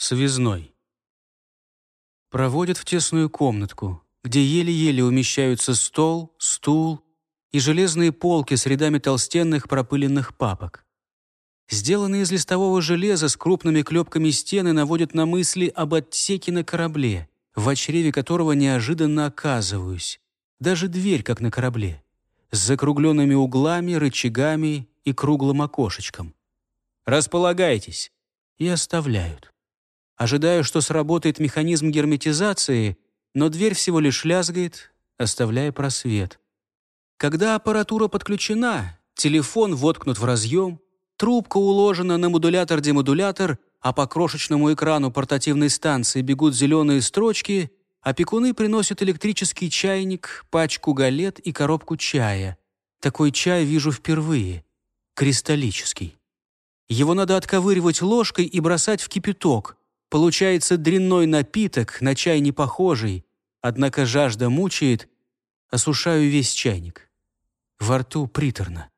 Связной. Проводят в тесную комнатку, где еле-еле умещаются стол, стул и железные полки с рядами толстенных пропыленных папок. Сделанные из листового железа с крупными клепками стены наводят на мысли об отсеке на корабле, в очреве которого неожиданно оказываюсь. Даже дверь, как на корабле, с закругленными углами, рычагами и круглым окошечком. «Располагайтесь!» и оставляют. Ожидаю, что сработает механизм герметизации, но дверь всего лишь лязгает, оставляя просвет. Когда аппаратура подключена, телефон воткнут в разъем, трубка уложена на модулятор-демодулятор, а по крошечному экрану портативной станции бегут зеленые строчки, опекуны приносят электрический чайник, пачку галет и коробку чая. Такой чай вижу впервые. Кристаллический. Его надо отковыривать ложкой и бросать в кипяток. Получается дрянной напиток, на чай не похожий. Однако жажда мучает, осушаю весь чайник. Во рту приторно.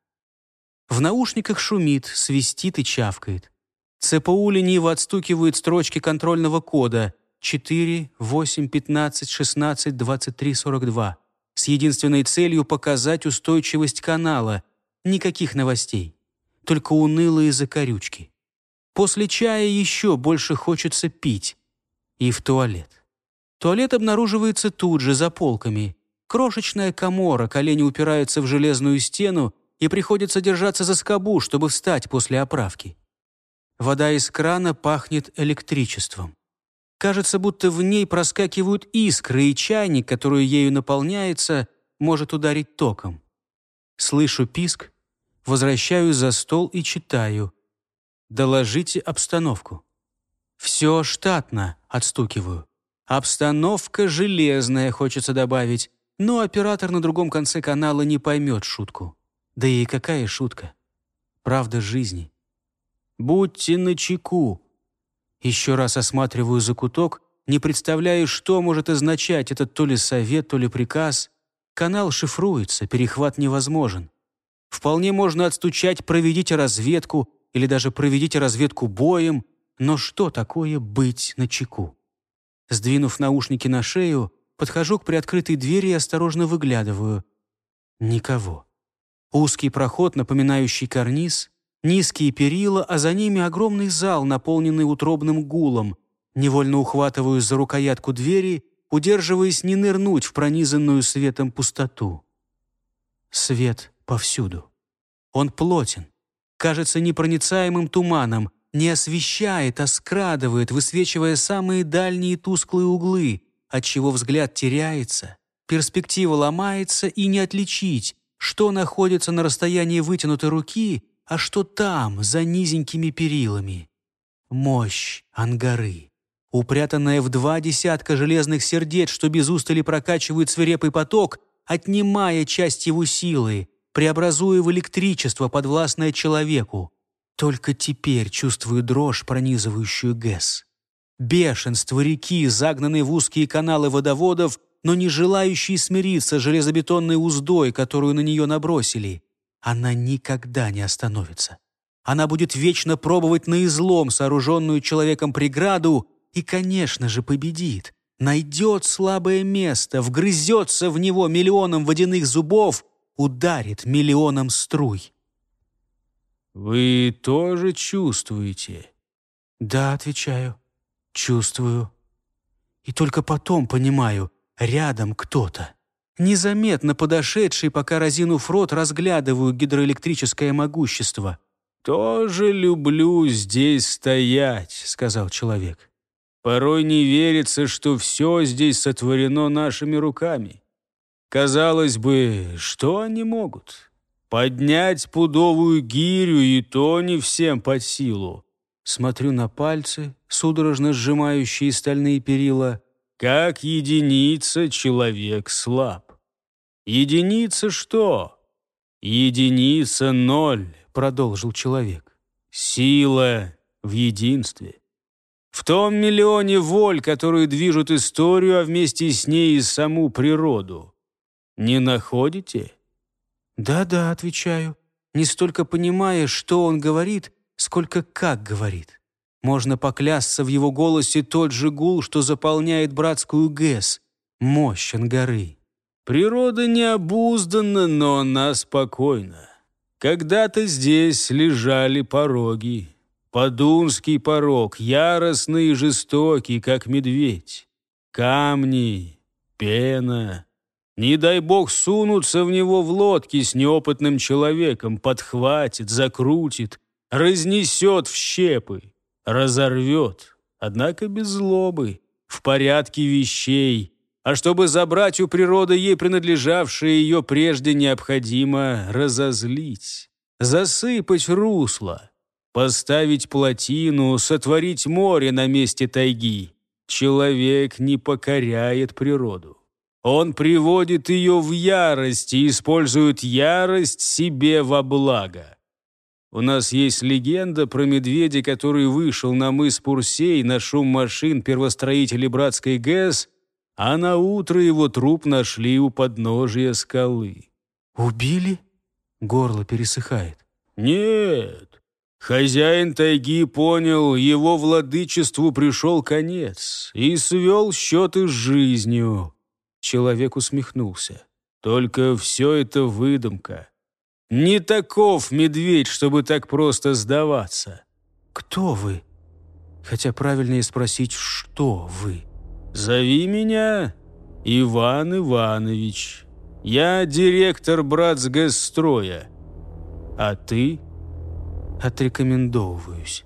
В наушниках шумит, свистит и чавкает. ЦПУ лениво отстукивает строчки контрольного кода 4, 8, 15, 16, 23, 42 с единственной целью показать устойчивость канала. Никаких новостей только унылые закорючки. После чая еще больше хочется пить. И в туалет. Туалет обнаруживается тут же, за полками. Крошечная комора, колени упираются в железную стену, и приходится держаться за скобу, чтобы встать после оправки. Вода из крана пахнет электричеством. Кажется, будто в ней проскакивают искры, и чайник, который ею наполняется, может ударить током. Слышу писк, Возвращаюсь за стол и читаю. «Доложите обстановку». «Все штатно», — отстукиваю. «Обстановка железная», — хочется добавить. Но оператор на другом конце канала не поймет шутку. Да и какая шутка? Правда жизни. «Будьте начеку». Еще раз осматриваю закуток, не представляю, что может означать этот то ли совет, то ли приказ. Канал шифруется, перехват невозможен. Вполне можно отстучать «проведите разведку» или даже «проведите разведку боем», но что такое быть на чеку? Сдвинув наушники на шею, подхожу к приоткрытой двери и осторожно выглядываю. Никого. Узкий проход, напоминающий карниз, низкие перила, а за ними огромный зал, наполненный утробным гулом. Невольно ухватываюсь за рукоятку двери, удерживаясь не нырнуть в пронизанную светом пустоту. Свет повсюду. Он плотен, кажется непроницаемым туманом, не освещает, а скрадывает, высвечивая самые дальние тусклые углы, отчего взгляд теряется, перспектива ломается и не отличить, что находится на расстоянии вытянутой руки, а что там, за низенькими перилами. Мощь ангары, упрятанная в два десятка железных сердец, что без устали прокачивают свирепый поток, отнимая часть его силы, преобразуя в электричество, подвластное человеку. Только теперь чувствую дрожь, пронизывающую ГЭС. Бешенство реки, загнанной в узкие каналы водоводов, но не желающие смириться с железобетонной уздой, которую на нее набросили. Она никогда не остановится. Она будет вечно пробовать на излом сооруженную человеком преграду и, конечно же, победит. Найдет слабое место, вгрызется в него миллионом водяных зубов ударит миллионом струй. «Вы тоже чувствуете?» «Да», — отвечаю, — «чувствую». И только потом понимаю, рядом кто-то. Незаметно подошедший, пока разинув рот, разглядываю гидроэлектрическое могущество. «Тоже люблю здесь стоять», — сказал человек. «Порой не верится, что все здесь сотворено нашими руками. Казалось бы, что они могут? Поднять пудовую гирю и то не всем под силу. Смотрю на пальцы, судорожно сжимающие стальные перила. Как единица человек слаб. Единица что? Единица ноль, продолжил человек. Сила в единстве. В том миллионе воль, которые движут историю, а вместе с ней и саму природу. Не находите?» «Да-да», — отвечаю, не столько понимая, что он говорит, сколько как говорит. Можно поклясться в его голосе тот же гул, что заполняет братскую ГЭС. Мощь Ангары. Природа необузданна, но она спокойна. Когда-то здесь лежали пороги. Подунский порог, яростный и жестокий, как медведь. Камни, пена. Не дай бог сунуться в него в лодке с неопытным человеком, подхватит, закрутит, разнесет в щепы, разорвет. Однако без злобы, в порядке вещей, а чтобы забрать у природы ей принадлежавшее ее прежде необходимо разозлить, засыпать русло, поставить плотину, сотворить море на месте тайги. Человек не покоряет природу. Он приводит ее в ярость и использует ярость себе во благо. У нас есть легенда про медведя, который вышел на мыс Пурсей на шум машин первостроителей братской ГЭС а на утро его труп нашли у подножия скалы. «Убили?» Горло пересыхает. «Нет. Хозяин тайги понял, его владычеству пришел конец и свел счеты с жизнью». Человек усмехнулся. «Только все это выдумка. Не таков медведь, чтобы так просто сдаваться». «Кто вы?» Хотя правильнее спросить, что вы?» «Зови меня Иван Иванович. Я директор братсгэсстроя. А ты?» «Отрекомендовываюсь».